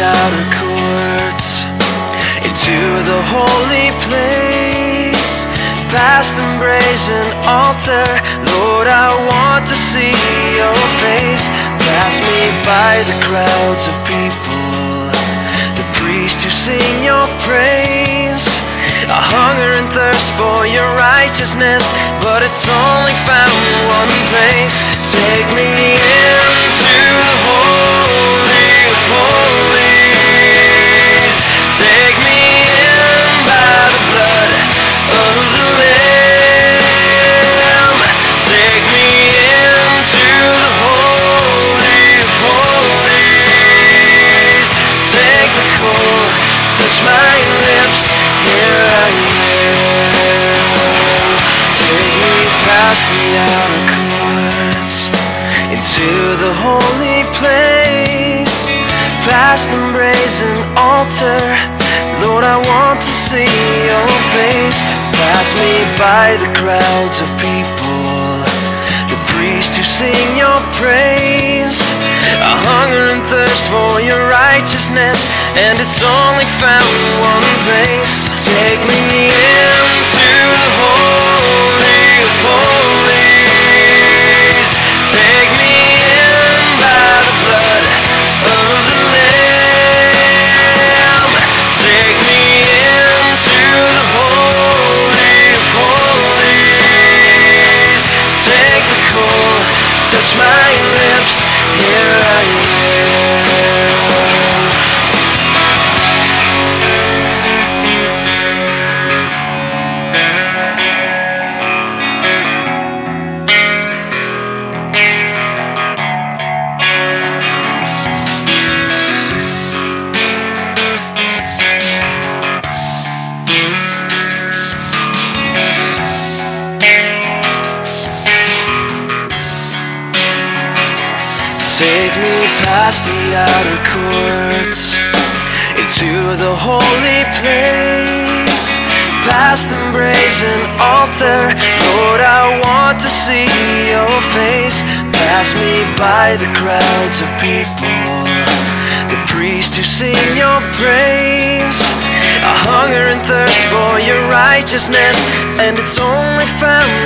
outer courts into the holy place. Past the brazen altar lord i want to see your face. Pass me by the crowds of people the priests who sing your praise. I hunger and thirst for your righteousness but it's only found one place. Take me into the outer courts into the holy place. Past the brazen altar. Lord i want to see your face. Pass me by the crowds of people the priests who sing your praise. I hunger and thirst for your righteousness and it's only found one place. Take me into past the outer courts into the holy place, past the brazen altar. Lord, I want to see your face. Pass me by the crowds of people, the priests who sing your praise. I hunger and thirst for your righteousness, and it's only found